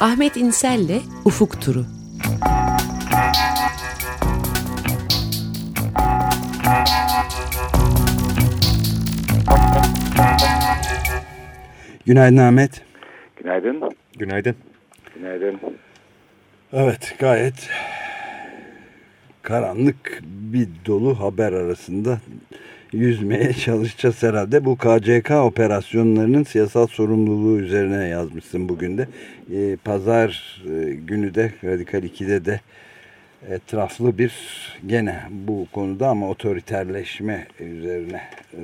Ahmet İnsel'le Ufuk Turu. Günaydın Ahmet. Günaydın. Günaydın. Günaydın. Evet gayet karanlık bir dolu haber arasında yüzmeye çalışacağız herhalde. Bu KCK operasyonlarının siyasal sorumluluğu üzerine yazmışsın bugün de. Ee, Pazar e, günü de Radikal 2'de de etraflı bir gene bu konuda ama otoriterleşme üzerine e,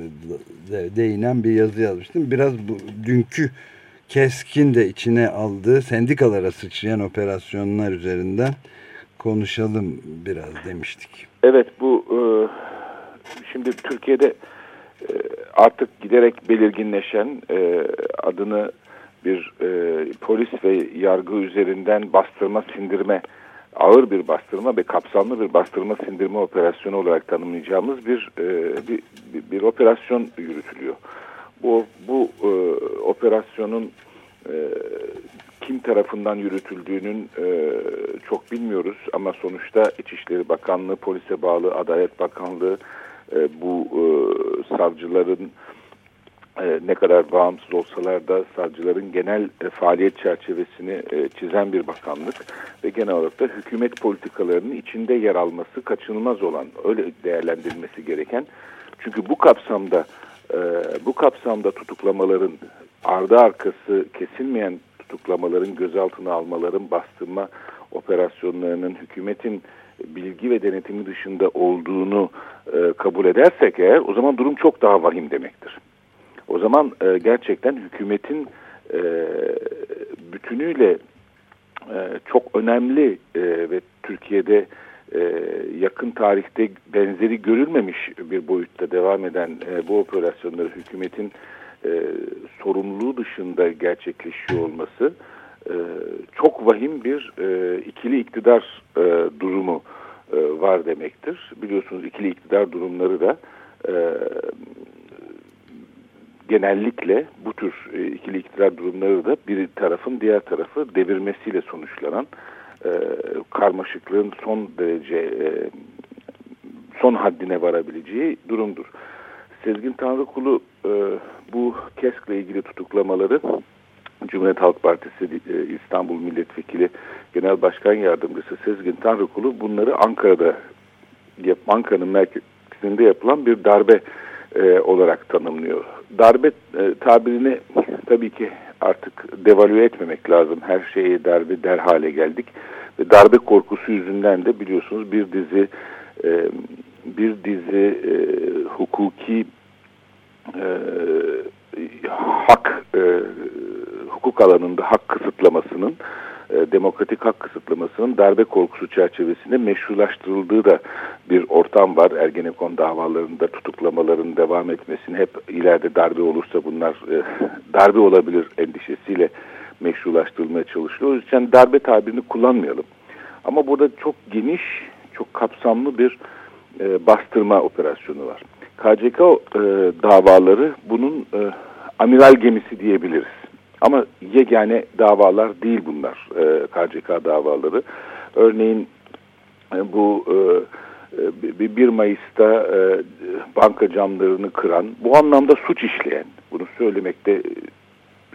de, değinen bir yazı yazmıştım. Biraz bu dünkü keskin de içine aldığı sendikalara sıçrayan operasyonlar üzerinden konuşalım biraz demiştik. Evet bu e, şimdi Türkiye'de e, artık giderek belirginleşen e, adını bir polis ve yargı üzerinden bastırma sindirme ağır bir bastırma ve kapsamlı bir bastırma sindirme operasyonu olarak tanımlayacağımız bir bir, bir, bir operasyon yürütülüyor. Bu bu e, operasyonun e, kim tarafından yürütüldüğünün e, çok bilmiyoruz ama sonuçta İçişleri Bakanlığı, polise bağlı Adalet Bakanlığı e, bu e, savcıların e, ne kadar bağımsız olsalar da savcıların genel e, faaliyet çerçevesini çizen bir bakanlık ve genel olarak da hükümet politikalarının içinde yer alması kaçınılmaz olan, öyle değerlendirilmesi gereken. Çünkü bu kapsamda bu kapsamda tutuklamaların ardı arkası kesilmeyen tutuklamaların, gözaltına almaların, bastırma operasyonlarının hükümetin bilgi ve denetimi dışında olduğunu e, kabul edersek eğer o zaman durum çok daha vahim demektir. O zaman e, gerçekten hükümetin e, bütünüyle e, çok önemli e, ve Türkiye'de e, yakın tarihte benzeri görülmemiş bir boyutta devam eden e, bu operasyonları hükümetin e, sorumluluğu dışında gerçekleşiyor olması e, çok vahim bir e, ikili iktidar e, durumu var demektir. Biliyorsunuz ikili iktidar durumları da genellikle bu tür ikili iktidar durumları da bir tarafın diğer tarafı devirmesiyle sonuçlanan e, karmaşıklığın son derece son haddine varabileceği durumdur. Sezgin Tanrıkulu bu KESK'le ilgili tutuklamaları Cumhuriyet Halk Partisi e, İstanbul Milletvekili Genel Başkan Yardımcısı Sezgin Tanrıkulu bunları Ankara'da Ankara'nın merkezinde yapılan bir darbe e, olarak tanımlıyor. Darbe e, tabirini tabii ki artık devalüe etmemek lazım. Her şeye darbe der hale geldik. Ve darbe korkusu yüzünden de biliyorsunuz bir dizi bir dizi hukuki hak e, hukuk alanında hak kısıtlamasının e, demokratik hak kısıtlamasının darbe korkusu çerçevesinde meşrulaştırıldığı da bir ortam var. Ergenekon davalarında tutuklamaların devam etmesini hep ileride darbe olursa bunlar e, darbe olabilir endişesiyle meşrulaştırılmaya çalışılıyor. O yüzden darbe tabirini kullanmayalım. Ama burada çok geniş, çok kapsamlı bir e, bastırma operasyonu var. KCK e, davaları bunun e, amiral gemisi diyebiliriz. Ama yegane davalar değil bunlar e, KCK davaları. Örneğin e, bu e, 1 Mayıs'ta e, banka camlarını kıran, bu anlamda suç işleyen, bunu söylemekte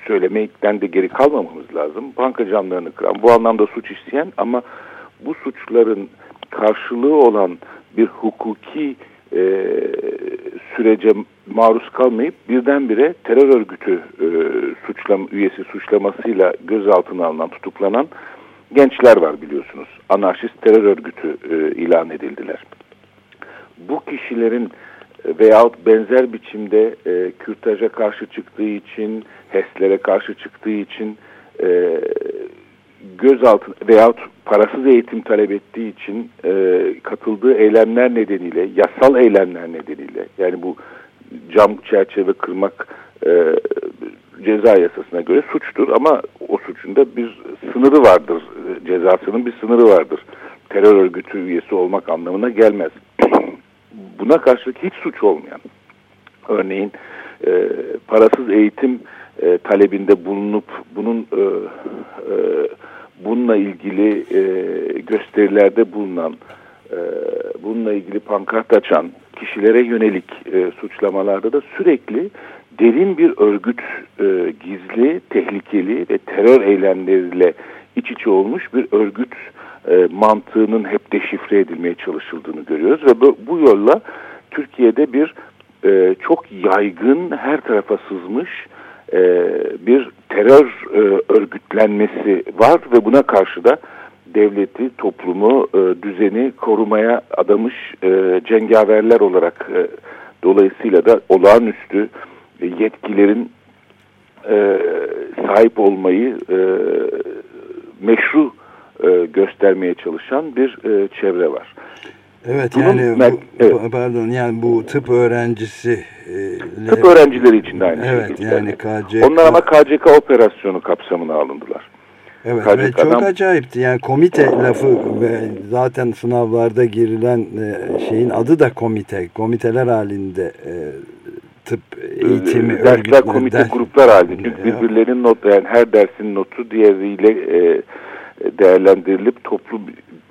söylemekten de geri kalmamamız lazım. Banka camlarını kıran, bu anlamda suç işleyen ama bu suçların karşılığı olan bir hukuki e, sürece maruz kalmayıp birdenbire terör örgütü e, suçlam üyesi suçlamasıyla gözaltına alınan, tutuklanan gençler var biliyorsunuz. Anarşist terör örgütü e, ilan edildiler. Bu kişilerin e, veyahut benzer biçimde e, kürtaja karşı çıktığı için, HES'lere karşı çıktığı için e, gözaltı veyahut parasız eğitim talep ettiği için e, katıldığı eylemler nedeniyle, yasal eylemler nedeniyle yani bu cam çerçeve kırmak e, ceza yasasına göre suçtur ama o suçun da bir sınırı vardır. Cezasının bir sınırı vardır. Terör örgütü üyesi olmak anlamına gelmez. Buna karşılık hiç suç olmayan, örneğin e, parasız eğitim e, e, talebinde bulunup bunun e, e, bununla ilgili e, gösterilerde bulunan, e, bununla ilgili pankart açan kişilere yönelik e, suçlamalarda da sürekli derin bir örgüt e, gizli, tehlikeli ve terör eylemleriyle iç içe olmuş bir örgüt e, mantığının hep deşifre edilmeye çalışıldığını görüyoruz ve bu, bu yolla Türkiye'de bir e, çok yaygın her tarafa sızmış e, bir terör e, örgütlenmesi var ve buna karşı da devleti, toplumu, e, düzeni korumaya adamış e, cengaverler olarak e, dolayısıyla da olağanüstü e, yetkilerin e, sahip olmayı e, meşru e, göstermeye çalışan bir e, çevre var. Evet Bunun, yani bu, evet. pardon yani bu tıp öğrencisi e, tıp öğrencileri için de aynı evet, şekilde. yani KCK Onlar ama KCK operasyonu kapsamına alındılar. Evet KCK'dan... ve çok acayipti yani komite lafı ve zaten sınavlarda girilen e, şeyin adı da komite komiteler halinde e, tıp eğitimi Dersler örgütleri. komite ders... gruplar halinde çünkü birbirlerinin not yani her dersin notu diğeriyle e, değerlendirilip toplu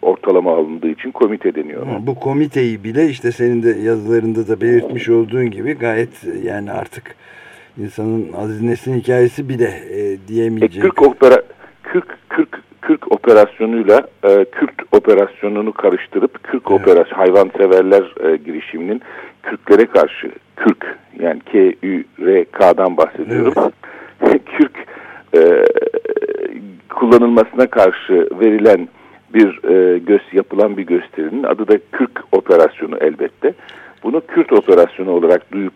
ortalama alındığı için komite deniyor. Bu komiteyi bile işte senin de yazılarında da belirtmiş olduğun gibi gayet yani artık insanın Aziz Nesin hikayesi bile e, diyemeyecek. E, Kürk, opera, Kürk, Kürk, Kürk operasyonuyla e, Kürt operasyonunu karıştırıp Kürk evet. operasyon hayvanseverler e, girişiminin Kürklere karşı Kürk yani K-Ü-R-K'dan bahsediyorum. Evet. Kürk e, kullanılmasına karşı verilen bir e, göz yapılan bir gösterinin adı da Kürk operasyonu elbette. Bunu Kürt operasyonu olarak duyup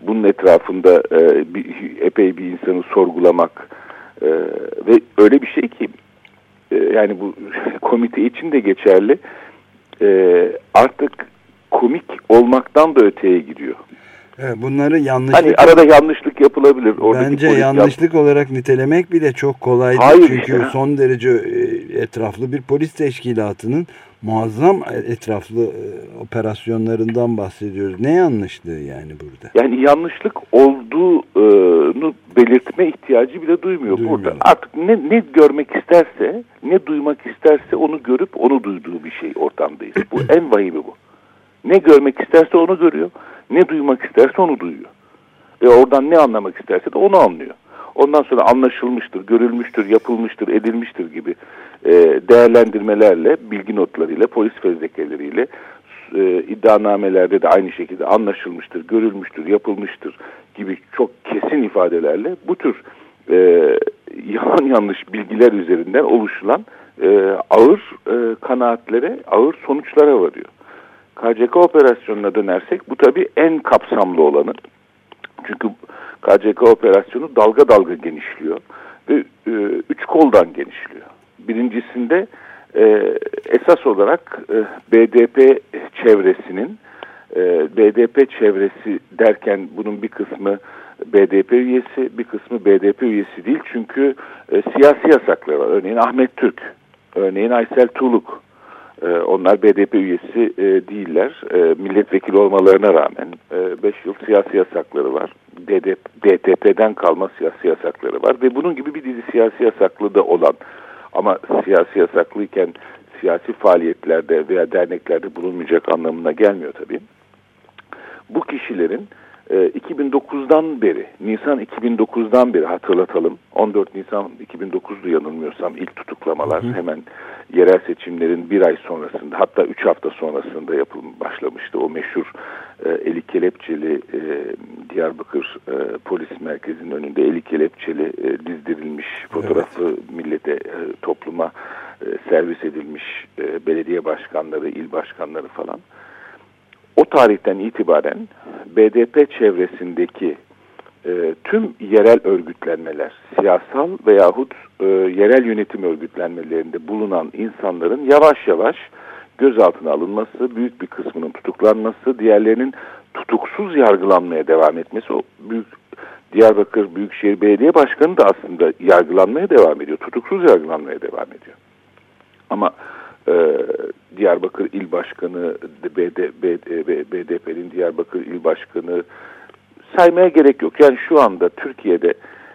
bunun etrafında e, bir, epey bir insanı sorgulamak e, ve öyle bir şey ki e, yani bu komite için de geçerli e, artık komik olmaktan da öteye gidiyor. Evet, bunları yanlışlık... Hani arada yanlışlık yapılabilir. Oradaki Bence yanlışlık yap... olarak nitelemek bile çok kolay değil. Çünkü işte. son derece e, etraflı bir polis teşkilatının muazzam etraflı e, operasyonlarından bahsediyoruz. Ne yanlışlığı yani burada? Yani yanlışlık olduğunu belirtme ihtiyacı bile duymuyor. duymuyor. Burada artık ne, ne görmek isterse, ne duymak isterse onu görüp onu duyduğu bir şey ortamdayız. Bu en vahimi bu. Ne görmek isterse onu görüyor. Ne duymak isterse onu duyuyor. Ve oradan ne anlamak isterse de onu anlıyor. Ondan sonra anlaşılmıştır, görülmüştür, yapılmıştır, edilmiştir gibi e, değerlendirmelerle, bilgi notlarıyla, polis fezlekeleriyle, e, iddianamelerde de aynı şekilde anlaşılmıştır, görülmüştür, yapılmıştır gibi çok kesin ifadelerle bu tür e, yalan yanlış bilgiler üzerinden oluşulan e, ağır e, kanaatlere, ağır sonuçlara varıyor. KCK operasyonuna dönersek bu tabii en kapsamlı olanı. Çünkü KCK operasyonu dalga dalga genişliyor ve e, üç koldan genişliyor. Birincisinde e, esas olarak e, BDP çevresinin e, BDP çevresi derken bunun bir kısmı BDP üyesi, bir kısmı BDP üyesi değil. Çünkü e, siyasi yasaklar var. Örneğin Ahmet Türk, örneğin Aysel Tuğluk, e, onlar BDP üyesi e, değiller. E, milletvekili olmalarına rağmen 5 e, yıl siyasi yasakları var. DTP'den kalma siyasi yasakları var. Ve bunun gibi bir dizi siyasi yasaklı da olan ama siyasi yasaklıyken siyasi faaliyetlerde veya derneklerde bulunmayacak anlamına gelmiyor tabii. Bu kişilerin 2009'dan e, beri, Nisan 2009'dan beri hatırlatalım. 14 Nisan 2009'du yanılmıyorsam ilk tutuklamalar hı hı. hemen yerel seçimlerin bir ay sonrasında hatta üç hafta sonrasında yapılma başlamıştı. O meşhur e, Eli Kelepçeli e, Diyarbakır e, Polis Merkezi'nin önünde Eli Kelepçeli e, dizdirilmiş fotoğrafı evet. millete, e, topluma e, servis edilmiş e, belediye başkanları, il başkanları falan. O tarihten itibaren BDP çevresindeki e, tüm yerel örgütlenmeler, siyasal veyahut e, yerel yönetim örgütlenmelerinde bulunan insanların yavaş yavaş gözaltına alınması, büyük bir kısmının tutuklanması, diğerlerinin tutuksuz yargılanmaya devam etmesi, o büyük Diyarbakır Büyükşehir Belediye Başkanı da aslında yargılanmaya devam ediyor, tutuksuz yargılanmaya devam ediyor. Ama e, Diyarbakır İl Başkanı, BD, BD, BDP'nin Diyarbakır İl Başkanı saymaya gerek yok. Yani şu anda Türkiye'de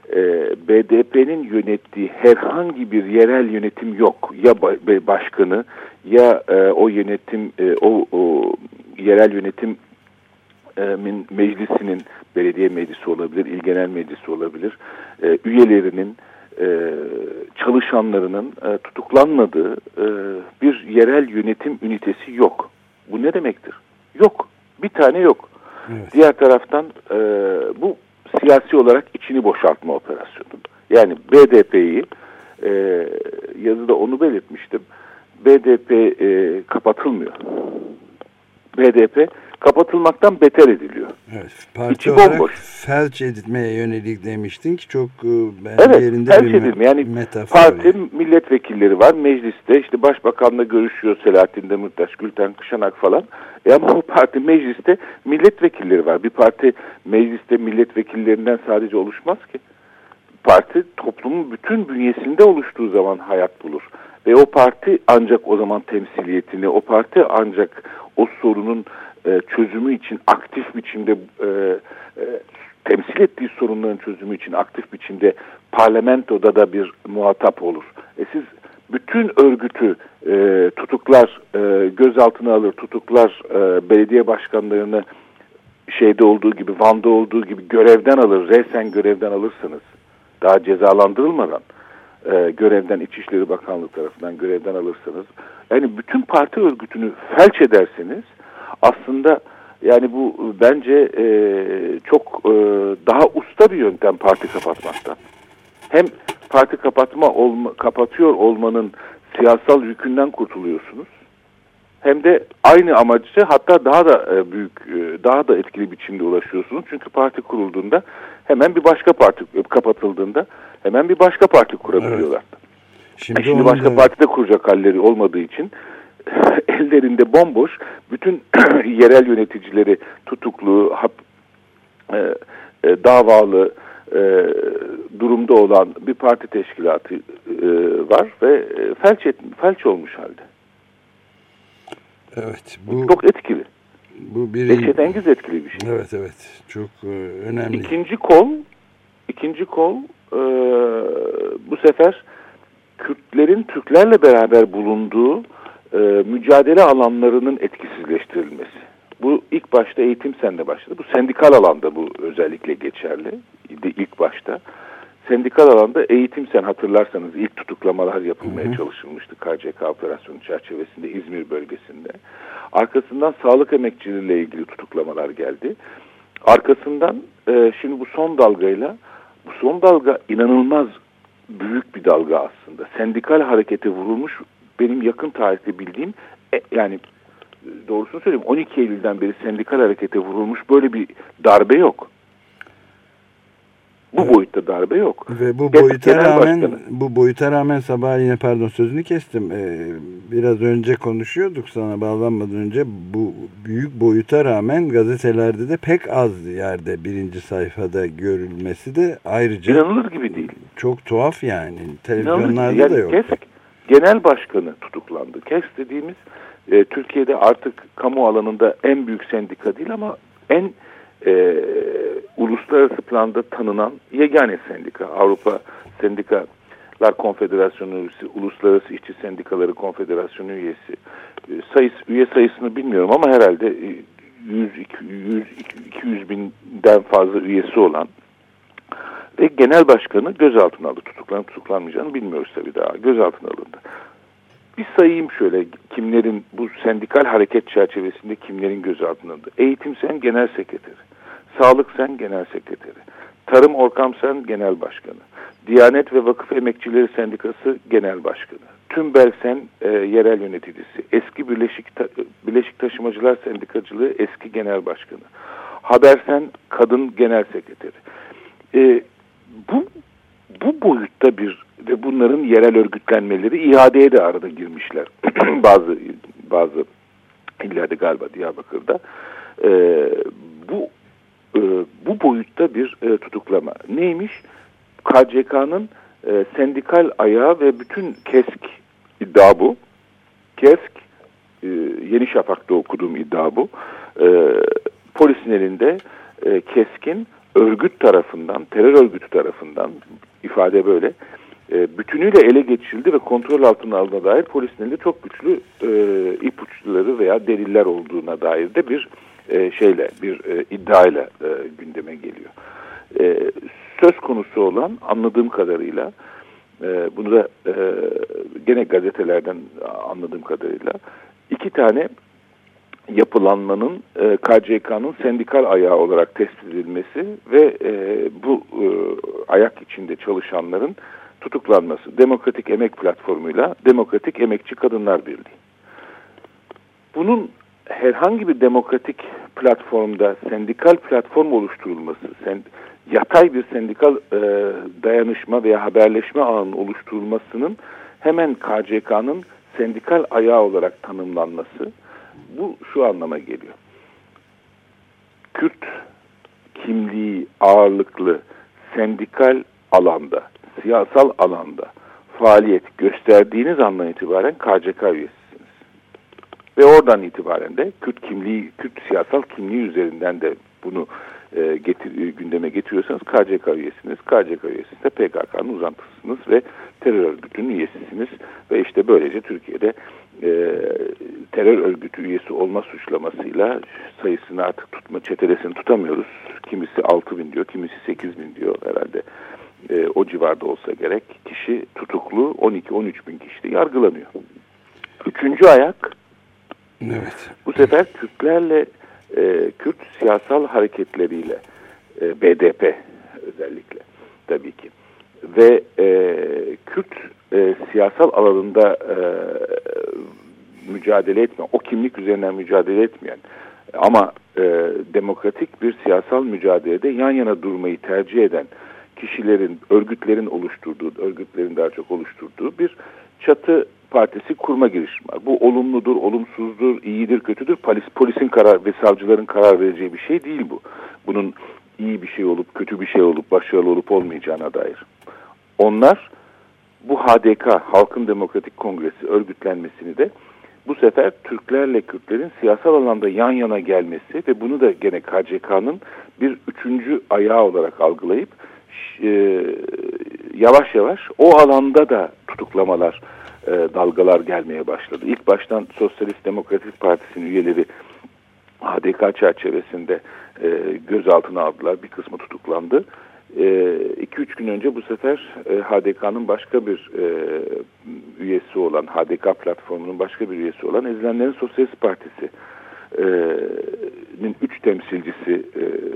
e, BDP'nin yönettiği herhangi bir yerel yönetim yok. Ya başkanı ya e, o yönetim e, o, o yerel yönetim meclisinin belediye meclisi olabilir, il genel meclisi olabilir, e, üyelerinin, e, çalışanlarının e, tutuklanmadığı e, bir yerel yönetim ünitesi yok. Bu ne demektir? Yok. Bir tane yok. Evet. Diğer taraftan e, bu siyasi olarak içini boşaltma operasyonu. Yani BDP'yi e, yazıda onu belirtmiştim. BDP e, kapatılmıyor. BDP kapatılmaktan beter ediliyor. Evet, parti İçi olarak bomboş. felç edilmeye yönelik demiştin ki çok e, bence evet, yerinde felç bir edilme. Yani metafor. Parti yani. milletvekilleri var mecliste işte başbakanla görüşüyor Selahattin Demirtaş, Gülten Kışanak falan. E ama bu parti mecliste milletvekilleri var. Bir parti mecliste milletvekillerinden sadece oluşmaz ki. Parti toplumun bütün bünyesinde oluştuğu zaman hayat bulur. Ve o parti ancak o zaman temsiliyetini, o parti ancak o sorunun e, çözümü için aktif biçimde e, e, temsil ettiği sorunların çözümü için aktif biçimde parlamentoda da bir muhatap olur. E siz bütün örgütü e, tutuklar, e, gözaltına alır, tutuklar e, belediye başkanlarını şeyde olduğu gibi, Van'da olduğu gibi görevden alır, resen görevden alırsanız, daha cezalandırılmadan e, görevden İçişleri Bakanlığı tarafından görevden alırsanız, yani bütün parti örgütünü felç ederseniz, aslında yani bu bence e, çok e, daha usta bir yöntem parti kapatmaktan. Hem parti kapatma olma, kapatıyor olmanın siyasal yükünden kurtuluyorsunuz. Hem de aynı amacı hatta daha da e, büyük, e, daha da etkili biçimde ulaşıyorsunuz. Çünkü parti kurulduğunda hemen bir başka parti e, kapatıldığında hemen bir başka parti kurabiliyorlar. Evet. Şimdi, e şimdi başka da... partide kuracak halleri olmadığı için ellerinde bomboş bütün yerel yöneticileri tutuklu, hap, e, e, davalı e, durumda olan bir parti teşkilatı e, var ve e, felç, et, felç olmuş halde. Evet. Bu, çok etkili. Bu bir Dehşetengiz etkili bir şey. Evet evet. Çok e, önemli. İkinci kol ikinci kol e, bu sefer Kürtlerin Türklerle beraber bulunduğu e, mücadele alanlarının etkisizleştirilmesi. Bu ilk başta eğitim sende başladı. Bu sendikal alanda bu özellikle geçerli. ilk başta. Sendikal alanda eğitim sen hatırlarsanız ilk tutuklamalar yapılmaya hı hı. çalışılmıştı KCK operasyonu çerçevesinde İzmir bölgesinde. Arkasından sağlık emekçileriyle ilgili tutuklamalar geldi. Arkasından e, şimdi bu son dalgayla bu son dalga inanılmaz büyük bir dalga aslında. Sendikal harekete vurulmuş benim yakın tarihte bildiğim e, yani doğrusunu söyleyeyim 12 Eylül'den beri sendikal harekete vurulmuş böyle bir darbe yok. Bu evet. boyutta darbe yok. Ve bu boyuta Genel rağmen başkanı. bu boyuta rağmen sabah yine pardon sözünü kestim. Ee, biraz önce konuşuyorduk sana bağlanmadan önce bu büyük boyuta rağmen gazetelerde de pek az yerde birinci sayfada görülmesi de ayrıca inanılır gibi değil. Çok tuhaf yani. Televizyonlarda yani da yok. Kesk, genel başkanı tutuklandı. KES dediğimiz e, Türkiye'de artık kamu alanında en büyük sendika değil ama en e, uluslararası planda tanınan yegane sendika. Avrupa Sendikalar Konfederasyonu üyesi, Uluslararası İşçi Sendikaları Konfederasyonu üyesi. E, sayısı, üye sayısını bilmiyorum ama herhalde 100, 100 200 binden fazla üyesi olan ve genel başkanı gözaltına aldı. Tutuklanıp tutuklanmayacağını bilmiyoruz tabii daha. Gözaltına alındı. Bir sayayım şöyle kimlerin bu sendikal hareket çerçevesinde kimlerin gözaltına alındı. Eğitim Sen Genel Sekreteri. Sağlık Sen Genel Sekreteri. Tarım Orkam Sen Genel Başkanı. Diyanet ve Vakıf Emekçileri Sendikası Genel Başkanı. Tüm Belsen e, yerel yöneticisi. Eski Birleşik, Ta Birleşik Taşımacılar Sendikacılığı eski genel başkanı. Habersen Kadın Genel Sekreteri. E, bu bu boyutta bir ve bunların yerel örgütlenmeleri iadeye de arada girmişler. bazı bazı illerde galiba Diyarbakır'da e, bu e, bu boyutta bir e, tutuklama. Neymiş? KCK'nın e, sendikal ayağı ve bütün KESK iddia bu. KESK e, Yeni Şafak'ta okuduğum iddia bu. E, polisin elinde e, KESK'in örgüt tarafından, terör örgütü tarafından ifade böyle e, bütünüyle ele geçirildi ve kontrol altına alına dair polisin elinde çok güçlü e, ipuçları veya deliller olduğuna dair de bir e, şeyle, bir e, iddiayla e, gündeme geliyor. E, söz konusu olan anladığım kadarıyla e, bunu da e, gene gazetelerden anladığım kadarıyla iki tane yapılanmanın e, KCK'nın sendikal ayağı olarak tespit edilmesi ve e, bu e, ayak içinde çalışanların tutuklanması. Demokratik Emek Platformu'yla Demokratik Emekçi Kadınlar Birliği. Bunun herhangi bir demokratik platformda sendikal platform oluşturulması, send yatay bir sendikal e, dayanışma veya haberleşme ağının oluşturulmasının hemen KCK'nın sendikal ayağı olarak tanımlanması bu şu anlama geliyor. Kürt kimliği ağırlıklı sendikal alanda, siyasal alanda faaliyet gösterdiğiniz andan itibaren KCK üyesisiniz. Ve oradan itibaren de Kürt kimliği, Kürt siyasal kimliği üzerinden de bunu e, getir, e, gündeme getiriyorsanız KCK üyesiniz. KCK üyesiniz de PKK'nın uzantısısınız ve terör örgütünün üyesisiniz. Ve işte böylece Türkiye'de e, terör örgütü üyesi olma suçlamasıyla sayısını artık tutma çetelesini tutamıyoruz. Kimisi 6 bin diyor, kimisi 8 bin diyor herhalde. E, o civarda olsa gerek. Kişi tutuklu 12-13 bin kişi de yargılanıyor. Üçüncü ayak evet. bu sefer Kürtlerle e, Kürt siyasal hareketleriyle e, BDP özellikle tabii ki ve e, Kürt e, siyasal alanında e, mücadele etmeyen, o kimlik üzerinden mücadele etmeyen ama e, demokratik bir siyasal mücadelede yan yana durmayı tercih eden kişilerin, örgütlerin oluşturduğu, örgütlerin daha çok oluşturduğu bir çatı partisi kurma girişimi. Bu olumludur, olumsuzdur, iyidir, kötüdür. Polis, polisin karar ve savcıların karar vereceği bir şey değil bu. Bunun iyi bir şey olup, kötü bir şey olup, başarılı olup olmayacağına dair. Onlar bu HDK, Halkın Demokratik Kongresi örgütlenmesini de bu sefer Türklerle Kürtlerin siyasal alanda yan yana gelmesi ve bunu da gene KCK'nın bir üçüncü ayağı olarak algılayıp e, yavaş yavaş o alanda da tutuklamalar, e, dalgalar gelmeye başladı. İlk baştan Sosyalist Demokratik Partisi'nin üyeleri HDK çerçevesinde e, gözaltına aldılar. Bir kısmı tutuklandı. 2-3 e, gün önce bu sefer e, HDK'nın başka bir e, üyesi olan, HDK platformunun başka bir üyesi olan Ezilenlerin Sosyalist Partisi nin üç temsilcisi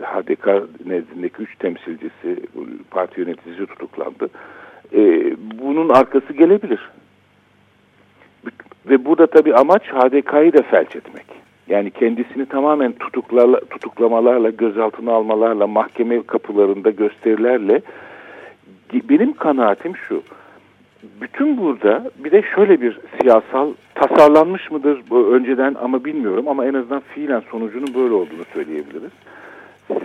HDK nezdindeki üç temsilcisi parti yöneticisi tutuklandı. bunun arkası gelebilir. Ve burada tabii amaç HDK'yı da felç etmek. Yani kendisini tamamen tutuklarla, tutuklamalarla, gözaltına almalarla, mahkeme kapılarında gösterilerle benim kanaatim şu. Bütün burada bir de şöyle bir siyasal tasarlanmış mıdır önceden ama bilmiyorum ama en azından fiilen sonucunun böyle olduğunu söyleyebiliriz.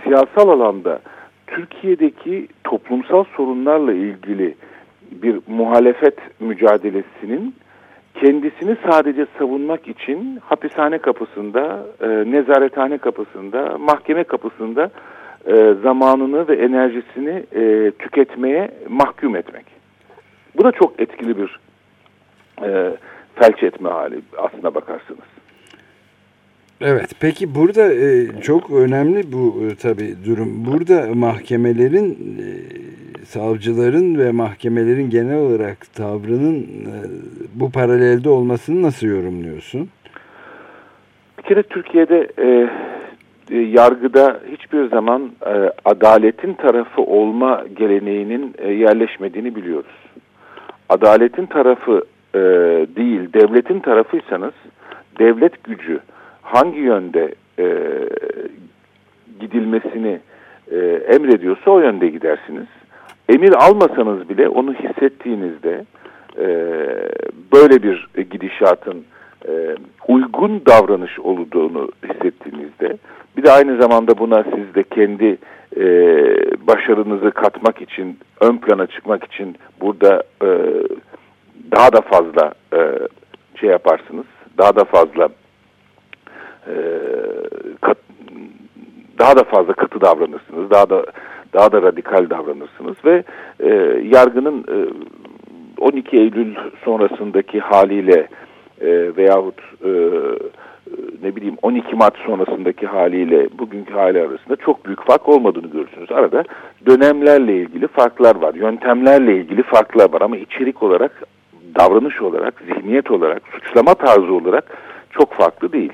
Siyasal alanda Türkiye'deki toplumsal sorunlarla ilgili bir muhalefet mücadelesinin kendisini sadece savunmak için hapishane kapısında, e, nezarethane kapısında, mahkeme kapısında e, zamanını ve enerjisini e, tüketmeye mahkum etmek. Bu da çok etkili bir e, felç etme hali aslına bakarsınız. Evet peki burada e, çok önemli bu e, tabi durum. Burada mahkemelerin e, savcıların ve mahkemelerin genel olarak tavrının e, bu paralelde olmasını nasıl yorumluyorsun? Bir kere Türkiye'de e, e, yargıda hiçbir zaman e, adaletin tarafı olma geleneğinin e, yerleşmediğini biliyoruz. Adaletin tarafı e, değil, devletin tarafıysanız devlet gücü hangi yönde e, gidilmesini e, emrediyorsa o yönde gidersiniz. Emir almasanız bile onu hissettiğinizde e, böyle bir gidişatın e, uygun davranış olduğunu hissettiğinizde bir de aynı zamanda buna siz de kendi e, başarınızı katmak için ön plana çıkmak için burada e, daha da fazla e, şey yaparsınız. Daha da fazla e, kat, daha da fazla katı davranırsınız. Daha da daha da radikal davranırsınız ve e, yargının e, 12 Eylül sonrasındaki haliyle e, veyahut e, ne bileyim 12 Mart sonrasındaki haliyle bugünkü hali arasında çok büyük fark olmadığını görürsünüz. Arada dönemlerle ilgili farklar var, yöntemlerle ilgili farklar var ama içerik olarak, davranış olarak, zihniyet olarak, suçlama tarzı olarak çok farklı değil.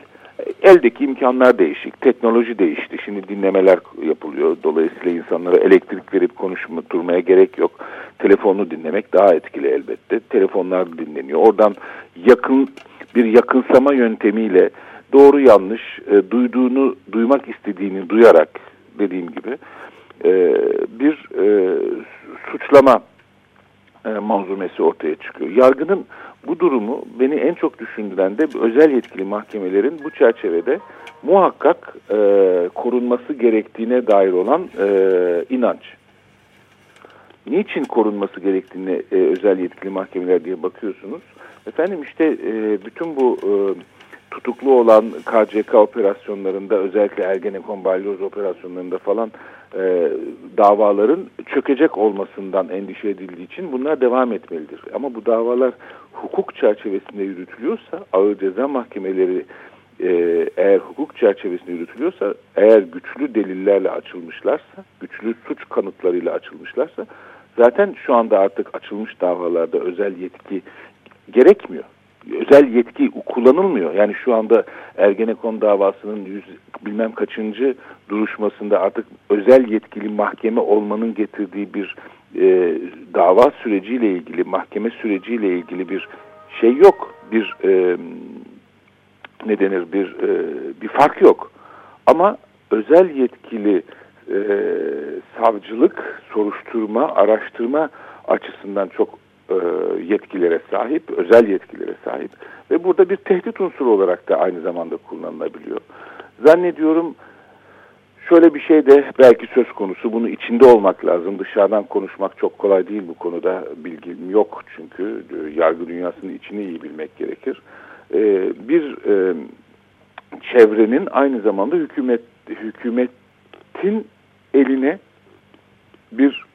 Eldeki imkanlar değişik, teknoloji değişti. Şimdi dinlemeler yapılıyor. Dolayısıyla insanlara elektrik verip konuşma durmaya gerek yok. Telefonu dinlemek daha etkili elbette. Telefonlar dinleniyor. Oradan yakın bir yakınsama yöntemiyle doğru yanlış e, duyduğunu, duymak istediğini duyarak dediğim gibi e, bir e, suçlama e, manzumesi ortaya çıkıyor. Yargının bu durumu beni en çok düşündüren de özel yetkili mahkemelerin bu çerçevede muhakkak e, korunması gerektiğine dair olan e, inanç. Niçin korunması gerektiğine e, özel yetkili mahkemeler diye bakıyorsunuz. Efendim işte e, bütün bu e, tutuklu olan KCK operasyonlarında özellikle Ergenekon balyoz operasyonlarında falan e, davaların çökecek olmasından endişe edildiği için bunlar devam etmelidir. Ama bu davalar hukuk çerçevesinde yürütülüyorsa ağır ceza mahkemeleri e, eğer hukuk çerçevesinde yürütülüyorsa eğer güçlü delillerle açılmışlarsa güçlü suç kanıtlarıyla açılmışlarsa zaten şu anda artık açılmış davalarda özel yetki gerekmiyor özel yetki kullanılmıyor. Yani şu anda Ergenekon davasının yüz bilmem kaçıncı duruşmasında artık özel yetkili mahkeme olmanın getirdiği bir e, dava süreciyle ilgili, mahkeme süreciyle ilgili bir şey yok. Bir e, ne denir bir e, bir fark yok. Ama özel yetkili e, savcılık, soruşturma, araştırma açısından çok yetkilere sahip, özel yetkilere sahip ve burada bir tehdit unsuru olarak da aynı zamanda kullanılabiliyor. Zannediyorum şöyle bir şey de belki söz konusu, bunu içinde olmak lazım. Dışarıdan konuşmak çok kolay değil bu konuda, bilgim yok çünkü e, yargı dünyasının içini iyi bilmek gerekir. E, bir çevrenin aynı zamanda hükümet hükümetin eline bir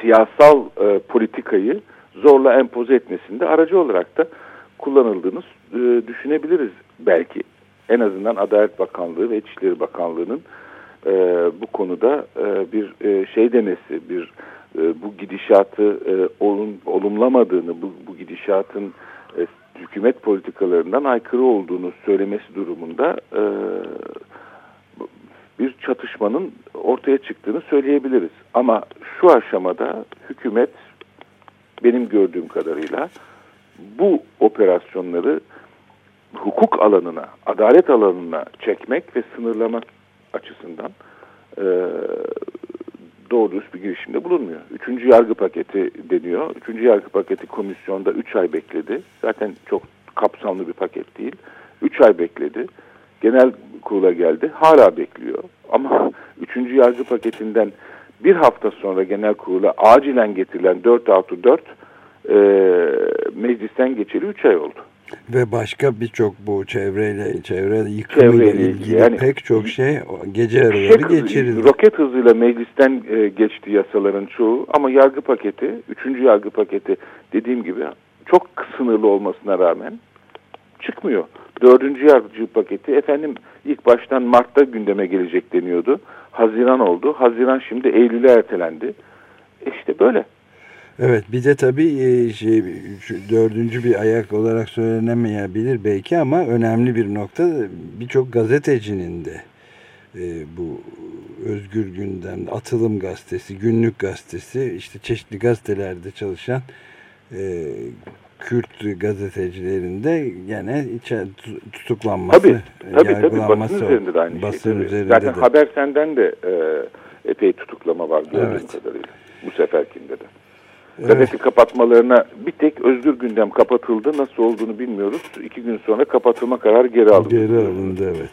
siyasal e, politikayı zorla empoze etmesinde aracı olarak da kullanıldığını e, düşünebiliriz belki. En azından Adalet Bakanlığı ve İçişleri Bakanlığı'nın e, bu konuda e, bir e, şey demesi, bir e, bu gidişatı e, olum, olumlamadığını, bu, bu gidişatın e, hükümet politikalarından aykırı olduğunu söylemesi durumunda e, bir çatışmanın ortaya çıktığını söyleyebiliriz. Ama şu aşamada hükümet benim gördüğüm kadarıyla bu operasyonları hukuk alanına, adalet alanına çekmek ve sınırlamak açısından e, doğru dürüst bir girişimde bulunmuyor. Üçüncü yargı paketi deniyor. Üçüncü yargı paketi komisyonda üç ay bekledi. Zaten çok kapsamlı bir paket değil. Üç ay bekledi genel kurula geldi. Hala bekliyor. Ama üçüncü yargı paketinden bir hafta sonra genel kurula acilen getirilen 4 artı 4 e, meclisten geçeli 3 ay oldu. Ve başka birçok bu çevreyle, çevre yıkımıyla ilgili, ilgili yani, pek çok şey gece araları geçirildi. Roket hızıyla meclisten e, geçti yasaların çoğu ama yargı paketi, üçüncü yargı paketi dediğim gibi çok sınırlı olmasına rağmen çıkmıyor. Dördüncü yargıcı paketi efendim ilk baştan Mart'ta gündeme gelecek deniyordu. Haziran oldu. Haziran şimdi Eylül'e ertelendi. İşte böyle. Evet bir de tabii e, şey, dördüncü bir ayak olarak söylenemeyebilir belki ama önemli bir nokta birçok gazetecinin de e, bu Özgür Gündem, Atılım Gazetesi, Günlük Gazetesi işte çeşitli gazetelerde çalışan e, Kürt gazetecilerinde gene içe tutuklanması, tabii, tabii, yargılanması tabii, basın üzerinde de aynı basın şey. Üzerinde Zaten de. haber senden de e, epey tutuklama var gördüğüm evet. kadarıyla. Bu seferkinde de. Evet. Gazete kapatmalarına bir tek özgür gündem kapatıldı. Nasıl olduğunu bilmiyoruz. İki gün sonra kapatılma kararı geri alındı. Geri alındı evet.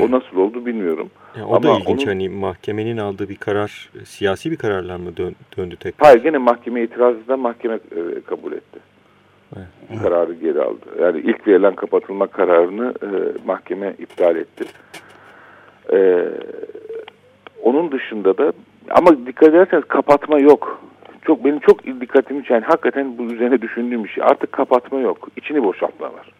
O nasıl oldu bilmiyorum. Yani o Ama da ilginç onun... hani mahkemenin aldığı bir karar siyasi bir kararla mı dön, döndü tekrar? Hayır gene mahkeme itirazı da mahkeme e, kabul etti. Evet. Kararı geri aldı. Yani ilk verilen kapatılma kararını e, mahkeme iptal etti. E, onun dışında da ama dikkat ederseniz kapatma yok. Çok benim çok dikkatimi çeken hakikaten bu üzerine düşündüğüm bir şey. Artık kapatma yok. İçini boşaltma var.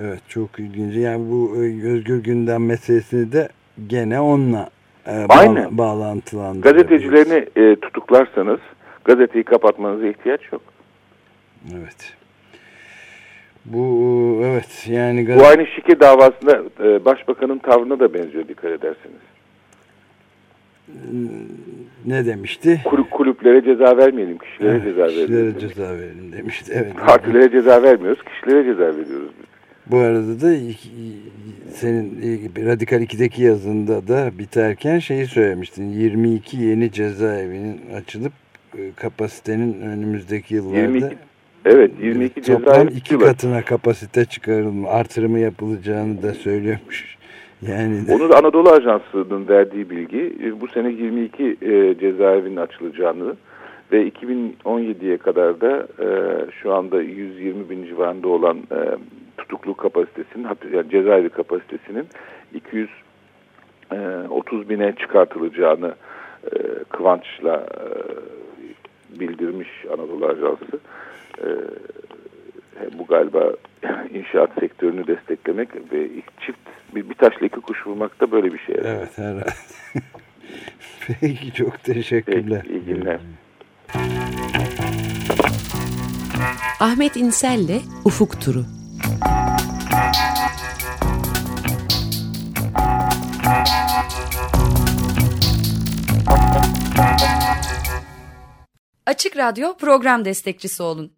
Evet çok ilginç. Yani bu e, özgür gündem meselesini de gene onunla e, Aynen. bağlantılandırabiliriz. Gazetecilerini e, tutuklarsanız gazeteyi kapatmanıza ihtiyaç yok. Evet. Bu evet yani Bu aynı şike davasında e, başbakanın tavrına da benziyor dikkat ederseniz. ne demişti? Kulüp, kulüplere ceza vermeyelim, kişilere Evet, ceza verelim. Kişilere demiş. ceza verelim demişti. Evet. Partilere ceza vermiyoruz, kişilere ceza veriyoruz. biz. Bu arada da senin Radikal 2'deki yazında da biterken şeyi söylemiştin. 22 yeni cezaevinin açılıp e, kapasitenin önümüzdeki yıllarda 22 Evet, 22 toplam cezaevi iki tutuyorlar. katına kapasite çıkarılma, artırımı yapılacağını da söylüyormuş. Yani de- Onu da Anadolu Ajansı'nın verdiği bilgi e, bu sene 22 e, cezaevinin açılacağını ve 2017'ye kadar da e, şu anda 120 bin civarında olan e, tutuklu kapasitesinin yani cezaevi kapasitesinin 230 bine çıkartılacağını e, kıvançla e, bildirmiş Anadolu Ajansı. E, bu galiba inşaat sektörünü desteklemek ve çift bir, bir taşla iki kuş vurmak da böyle bir şey. herhalde. evet herhalde. Peki çok teşekkürler. Peki, iyi günler. Ahmet İnsel'le Ufuk Turu. Açık Radyo program destekçisi olun.